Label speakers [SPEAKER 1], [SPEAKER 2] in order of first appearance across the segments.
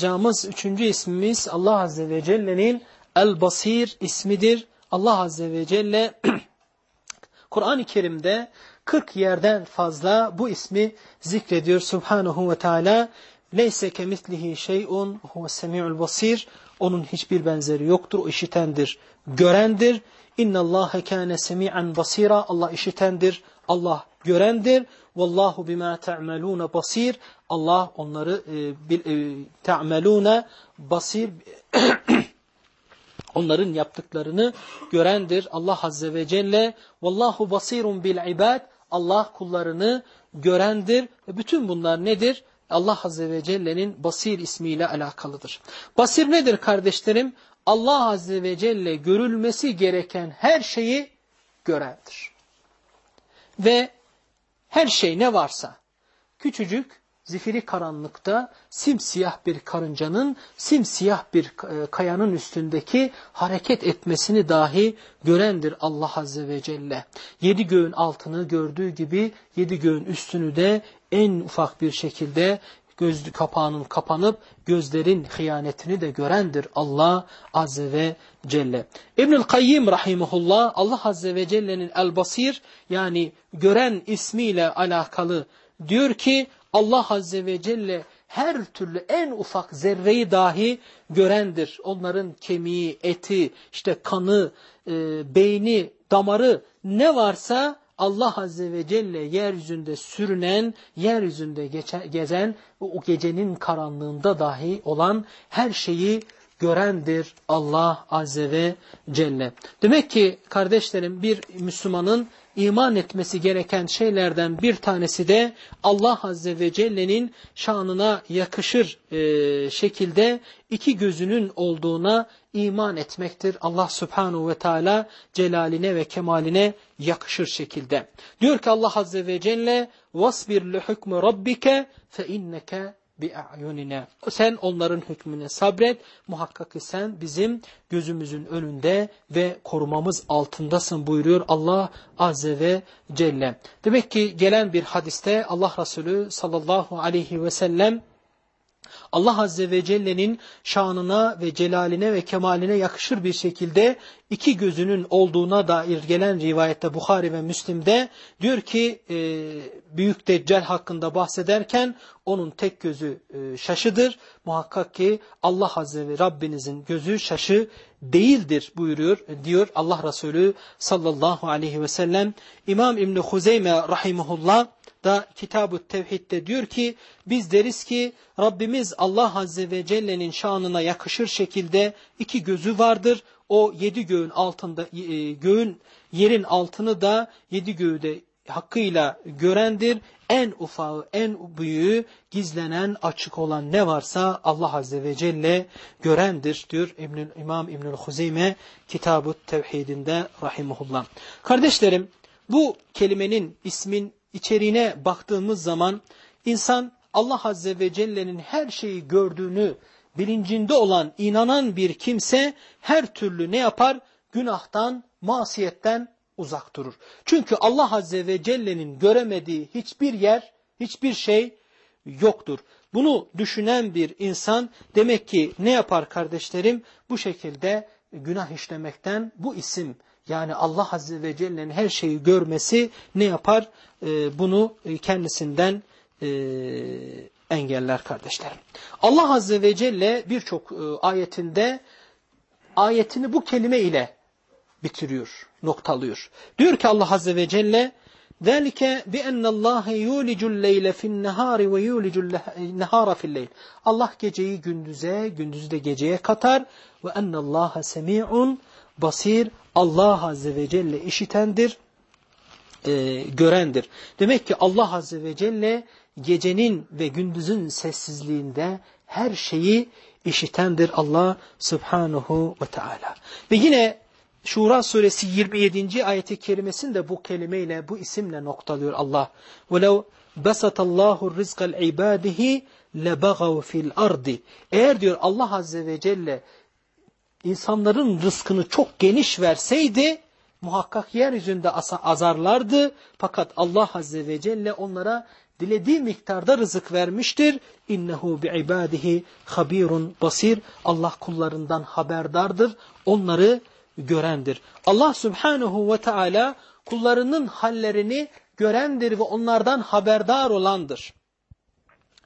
[SPEAKER 1] Camız üçüncü ismimiz Allah Azze ve Celle'nin El-Basir ismidir. Allah Azze ve Celle Kur'an-ı Kerim'de 40 yerden fazla bu ismi zikrediyor Subhanahu ve Teala. Leyse kemislihi şey'un huve semi'ul basir. Onun hiçbir benzeri yoktur. O işitendir, görendir. İnna Allahe kâne semi'an basira. Allah işitendir, Allah görendir. Vallahu bima ta'malun basir. Allah onları e, e, ta'maluna basir onların yaptıklarını görendir. Allah azze ve celle vallahu basirun bil ibad. Allah kullarını görendir. Ve bütün bunlar nedir? Allah azze ve celle'nin basir ismiyle alakalıdır. Basir nedir kardeşlerim? Allah azze ve celle görülmesi gereken her şeyi görendir. Ve her şey ne varsa küçücük zifiri karanlıkta simsiyah bir karıncanın simsiyah bir e, kayanın üstündeki hareket etmesini dahi görendir Allah Azze ve Celle. Yedi göğün altını gördüğü gibi yedi göğün üstünü de en ufak bir şekilde göz kapağının kapanıp gözlerin hıyanetini de görendir Allah Azze ve Celle. İbnül Kayyim Rahimullah Allah Azze ve Celle'nin El-Basir yani gören ismiyle alakalı diyor ki Allah Azze ve Celle her türlü en ufak zerreyi dahi görendir. Onların kemiği, eti, işte kanı, e, beyni, damarı ne varsa Allah Azze ve Celle yeryüzünde sürünen, yeryüzünde geçen, gezen, o gecenin karanlığında dahi olan her şeyi görendir Allah Azze ve Celle. Demek ki kardeşlerim bir Müslümanın iman etmesi gereken şeylerden bir tanesi de Allah Azze ve Celle'nin şanına yakışır e, şekilde iki gözünün olduğuna iman etmektir. Allah Subhanahu ve Teala celaline ve kemaline yakışır şekilde. Diyor ki Allah Azze ve Celle وَاصْبِرْ لِحُكْمِ رَبِّكَ فَاِنَّكَ bi'ayunina. Sen onların hükmüne sabret. Muhakkak ki sen bizim gözümüzün önünde ve korumamız altındasın buyuruyor Allah Azze ve Celle. Demek ki gelen bir hadiste Allah Resulü sallallahu aleyhi ve sellem Allah Azze ve Celle'nin şanına ve celaline ve kemaline yakışır bir şekilde iki gözünün olduğuna dair gelen rivayette Bukhari ve Müslim'de diyor ki e, Büyük Deccal hakkında bahsederken onun tek gözü e, şaşıdır. Muhakkak ki Allah Azze ve Rabbinizin gözü şaşı değildir buyuruyor diyor Allah Resulü sallallahu aleyhi ve sellem. İmam İbni Huzeyme rahimullah da Kitab-ı Tevhid'de diyor ki biz deriz ki Rabbimiz Allah Azze ve Celle'nin şanına yakışır şekilde iki gözü vardır. O yedi göğün altında e, göğün yerin altını da yedi göğü de hakkıyla görendir. En ufağı, en büyüğü, gizlenen, açık olan ne varsa Allah Azze ve Celle görendir diyor İbnül, İmam İbnül Huzeyme Kitab-ı Tevhidinde rahimullah. Kardeşlerim bu kelimenin ismin içeriğine baktığımız zaman insan Allah Azze ve Celle'nin her şeyi gördüğünü bilincinde olan, inanan bir kimse her türlü ne yapar? Günahtan, masiyetten uzak durur. Çünkü Allah Azze ve Celle'nin göremediği hiçbir yer, hiçbir şey yoktur. Bunu düşünen bir insan demek ki ne yapar kardeşlerim? Bu şekilde günah işlemekten bu isim yani Allah Azze ve Celle'nin her şeyi görmesi ne yapar? E, bunu kendisinden e, engeller kardeşlerim. Allah Azze ve Celle birçok e, ayetinde ayetini bu kelime ile bitiriyor, noktalıyor. Diyor ki Allah Azze ve Celle ذَلِكَ بِأَنَّ اللّٰهَ يُولِجُ اللَّيْلَ فِي النَّهَارِ وَيُولِجُ النَّهَارَ فِي اللَّيْلِ Allah geceyi gündüze, gündüzü de geceye katar. وَأَنَّ اللّٰهَ سَمِيعٌ basir. Allah Azze ve Celle işitendir, e, görendir. Demek ki Allah Azze ve Celle gecenin ve gündüzün sessizliğinde her şeyi işitendir Allah Subhanahu ve Teala. Ve yine Şura suresi 27. ayeti kerimesinde bu kelimeyle, bu isimle noktalıyor Allah. وَلَوْ بَسَتَ اللّٰهُ الرِّزْقَ الْعِبَادِهِ لَبَغَوْ فِي الْأَرْضِ Eğer diyor Allah Azze ve Celle insanların rızkını çok geniş verseydi muhakkak yeryüzünde azarlardı. Fakat Allah Azze ve Celle onlara dilediği miktarda rızık vermiştir. İnnehu bi ibadihi habirun basir. Allah kullarından haberdardır. Onları görendir. Allah Subhanahu ve Teala kullarının hallerini görendir ve onlardan haberdar olandır.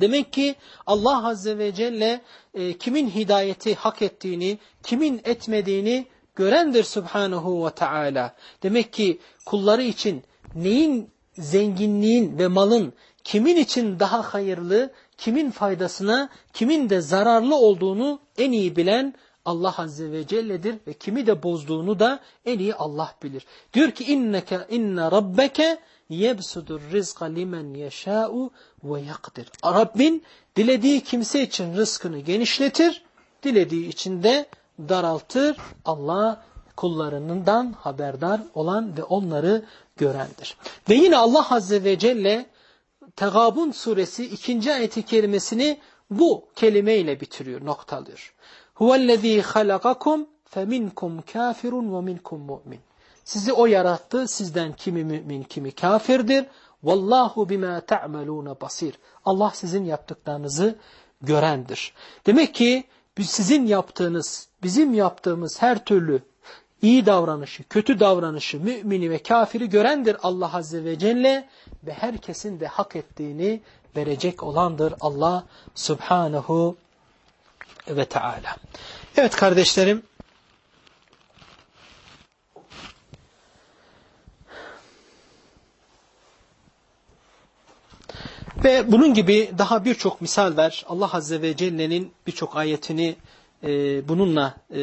[SPEAKER 1] Demek ki Allah Azze ve Celle e, kimin hidayeti hak ettiğini, kimin etmediğini görendir Subhanahu ve Teala. Demek ki kulları için neyin zenginliğin ve malın kimin için daha hayırlı, kimin faydasına, kimin de zararlı olduğunu en iyi bilen Allah Azze ve Celle'dir ve kimi de bozduğunu da en iyi Allah bilir. Diyor ki inneke inne rabbeke yebsudur rizqa limen yeşâ'u ve yakdir. Rabbin dilediği kimse için rızkını genişletir, dilediği için de daraltır. Allah kullarından haberdar olan ve onları görendir. Ve yine Allah Azze ve Celle Tegabun suresi ikinci ayeti kerimesini bu kelimeyle bitiriyor, noktalıyor. Huvellezî halakakum feminkum kafirun ve minkum mu'min. Sizi o yarattı, sizden kimi mümin, kimi kafirdir. Vallahu bima ta'malun basir. Allah sizin yaptıklarınızı görendir. Demek ki sizin yaptığınız, bizim yaptığımız her türlü iyi davranışı, kötü davranışı, mümini ve kafiri görendir Allah Azze ve Celle ve herkesin de hak ettiğini verecek olandır Allah Subhanahu ve Teala. Evet kardeşlerim, Ve bunun gibi daha birçok misal ver. Allah Azze ve Celle'nin birçok ayetini e, bununla e,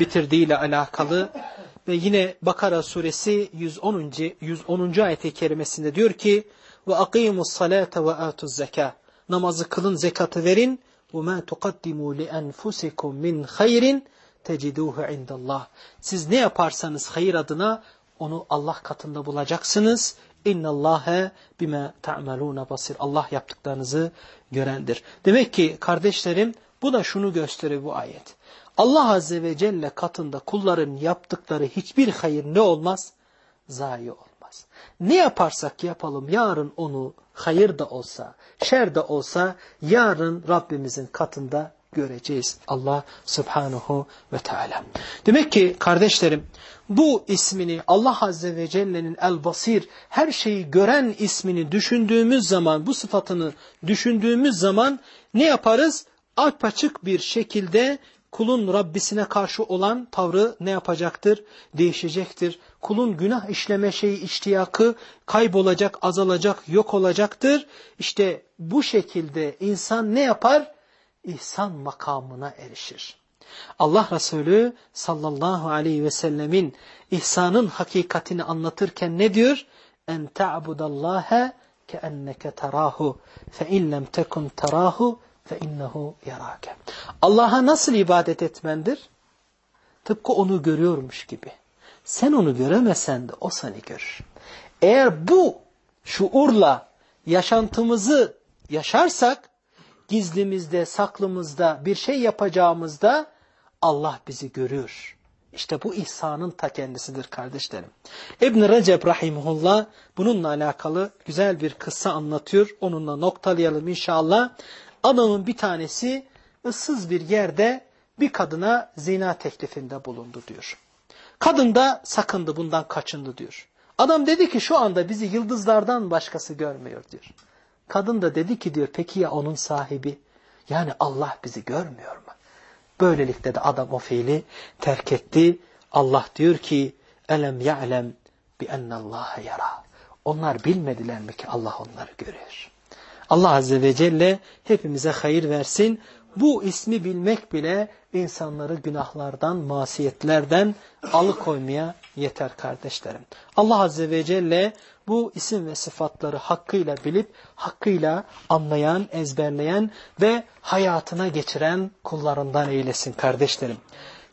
[SPEAKER 1] bitirdiğiyle alakalı. Ve yine Bakara suresi 110. 110. ayet-i kerimesinde diyor ki ve akimus salate ve atuz zeka. Namazı kılın, zekatı verin. Ma tuqaddimu li enfusikum min hayrin teciduhu indallah. Siz ne yaparsanız hayır adına onu Allah katında bulacaksınız. İnnallâhe bime ta'melûne basir. Allah yaptıklarınızı görendir. Demek ki kardeşlerim bu da şunu gösteriyor bu ayet. Allah Azze ve Celle katında kulların yaptıkları hiçbir hayır ne olmaz? Zayi olmaz. Ne yaparsak yapalım yarın onu hayır da olsa, şer de olsa yarın Rabbimizin katında göreceğiz. Allah Subhanahu ve Teala. Demek ki kardeşlerim bu ismini Allah Azze ve Celle'nin El-Basir her şeyi gören ismini düşündüğümüz zaman bu sıfatını düşündüğümüz zaman ne yaparız? Apaçık bir şekilde kulun Rabbisine karşı olan tavrı ne yapacaktır? Değişecektir. Kulun günah işleme şeyi iştiyakı kaybolacak, azalacak, yok olacaktır. İşte bu şekilde insan ne yapar? İhsan makamına erişir. Allah Resulü sallallahu aleyhi ve sellemin ihsanın hakikatini anlatırken ne diyor? En ta'budallaha keenneke tarahu fe in lem tekun tarahu innehu yarake. Allah'a nasıl ibadet etmendir? Tıpkı onu görüyormuş gibi. Sen onu göremesen de o seni görür. Eğer bu şuurla yaşantımızı yaşarsak, gizlimizde, saklımızda bir şey yapacağımızda Allah bizi görüyor. İşte bu ihsanın ta kendisidir kardeşlerim. İbn Recep rahimullah bununla alakalı güzel bir kıssa anlatıyor. Onunla noktalayalım inşallah. Adamın bir tanesi ıssız bir yerde bir kadına zina teklifinde bulundu diyor. Kadın da sakındı bundan kaçındı diyor. Adam dedi ki şu anda bizi yıldızlardan başkası görmüyor diyor. Kadın da dedi ki diyor peki ya onun sahibi? Yani Allah bizi görmüyor mu? Böylelikle de adam o fiili terk etti. Allah diyor ki elem ya'lem bi ennallâhe yara. Onlar bilmediler mi ki Allah onları görüyor. Allah Azze ve Celle hepimize hayır versin. Bu ismi bilmek bile insanları günahlardan, masiyetlerden alıkoymaya yeter kardeşlerim. Allah Azze ve Celle bu isim ve sıfatları hakkıyla bilip, hakkıyla anlayan, ezberleyen ve hayatına geçiren kullarından eylesin kardeşlerim.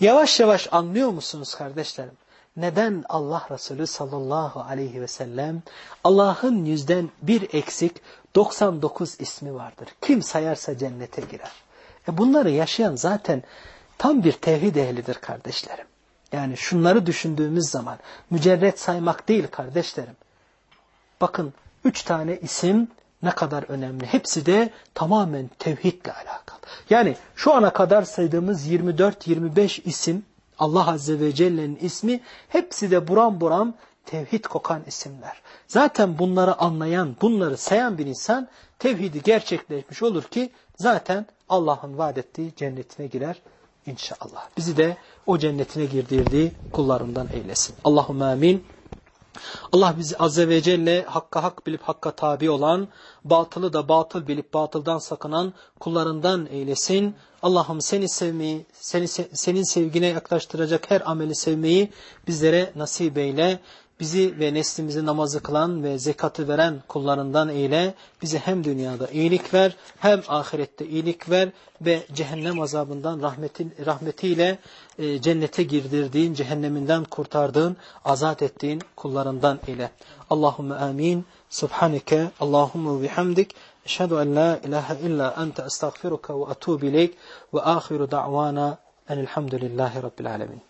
[SPEAKER 1] Yavaş yavaş anlıyor musunuz kardeşlerim? Neden Allah Resulü sallallahu aleyhi ve sellem Allah'ın yüzden bir eksik 99 ismi vardır. Kim sayarsa cennete girer. E bunları yaşayan zaten tam bir tevhid ehlidir kardeşlerim. Yani şunları düşündüğümüz zaman mücerret saymak değil kardeşlerim. Bakın Üç tane isim ne kadar önemli. Hepsi de tamamen tevhidle alakalı. Yani şu ana kadar saydığımız 24-25 isim Allah Azze ve Celle'nin ismi hepsi de buram buram tevhid kokan isimler. Zaten bunları anlayan, bunları sayan bir insan tevhidi gerçekleşmiş olur ki zaten Allah'ın vaat ettiği cennetine girer inşallah. Bizi de o cennetine girdirdiği kullarından eylesin. Allahümme amin. Allah bizi azze ve celle hakka hak bilip hakka tabi olan, batılı da batıl bilip batıldan sakınan kullarından eylesin. Allah'ım seni sevmeyi, seni, senin sevgine yaklaştıracak her ameli sevmeyi bizlere nasip eyle bizi ve neslimizi namazı kılan ve zekatı veren kullarından eyle. Bizi hem dünyada iyilik ver hem ahirette iyilik ver ve cehennem azabından rahmetin, rahmetiyle e, cennete girdirdiğin, cehenneminden kurtardığın, azat ettiğin kullarından eyle. Allahümme amin. Subhaneke Allahümme bihamdik. Eşhedü en la ilahe illa ente estağfiruka ve atubu ileyk ve ahiru da'vana enilhamdülillahi rabbil alemin.